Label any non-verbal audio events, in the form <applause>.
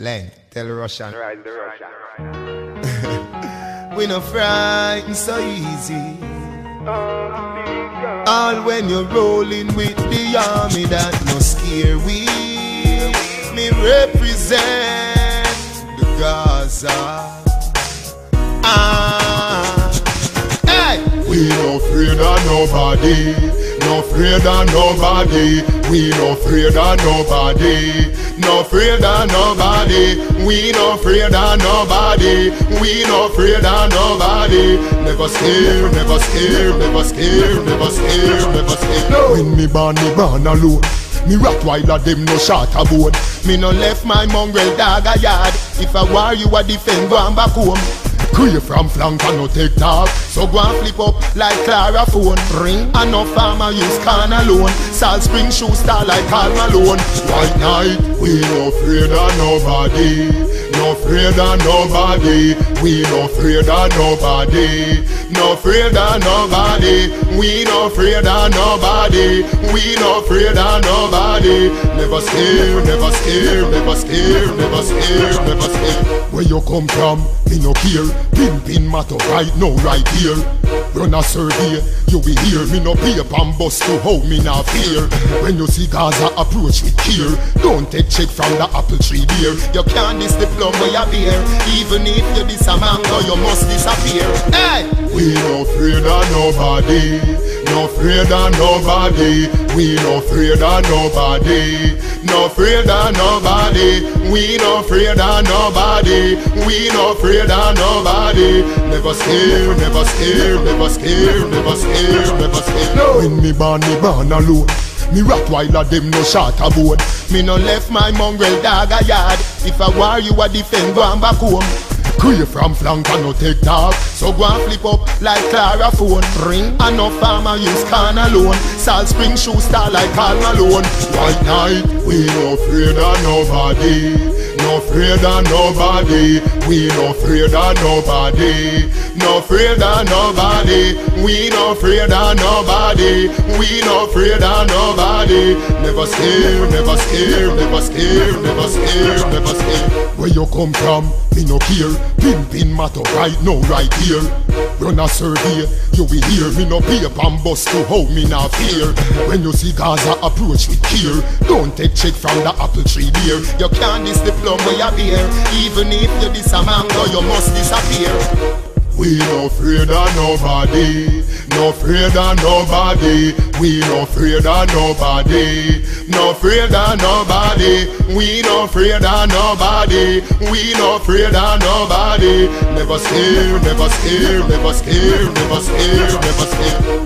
Len, tell Russian. Right, the Russian. <laughs> We no frightened so easy. All when you're rolling with the army that no scare we. Me represent the Gaza. Ah, hey. We no afraid of nobody, no afraid of nobody. We no afraid of nobody, no afraid of nobody. We no afraid of nobody, we no afraid of nobody. Never scared, never scared, never scared, never scared, never scared. When me born, me born alone. Me Rottweiler them no shot a board. Me no left my mongrel dog a yard. If I war you a defend, go on back home. Crave from flank and no take talk. So go and flip up like Clara phone. Ring. And no farmer use can alone. Salt spring shoe star like Karl Malone. White night, we no afraid of nobody. No afraid of nobody. We no afraid of nobody. No afraid of nobody. We no afraid of nobody. We no afraid of nobody. Never scared, never scared, never scared, never scared, never scared. Where you come from, me no care. Pin pin matter right now, right here. Run a survey, you will hear me no paper and bust to how me not fear. When you see Gaza approach with care, don't take check from the apple tree beer. You can't diss plum where you bear. Even if you diss a mango, you must disappear. Hey! We no afraid of nobody, no afraid of nobody. We no afraid of nobody, no afraid of nobody. We no afraid of nobody, we no afraid of nobody. Never scared, never scared, never scared, never scared, never scared. When me born, me born alone. Me Rottweiler them no shot a board. Me no left my mongrel dog a yard. If I war you a defend, go on back home. Crave from flank and no take talk. So go and flip up like Clara phone. Ring. And no farmer use can alone. Salt spring shoe star like Karl Malone. White night, we no afraid of nobody. No afraid of nobody. We no afraid of nobody. No afraid of nobody. We no afraid of nobody. We no afraid of nobody. Never scared, never scared, never scared, never scared, never scared. Where you come from, me no care. Pin pin matter right now, right here. Run a survey, you will hear me no paper and bust to how me not fear. When you see Gaza approach with care, don't take check from the apple tree beer. You can't the plum where you bear. Even if you diss a mango, you must disappear. We no afraid of nobody, no afraid of nobody. We no afraid of nobody, no afraid of nobody. We no afraid of nobody, we no afraid of nobody. Never scared, never scared, never scared, never scared, never scared.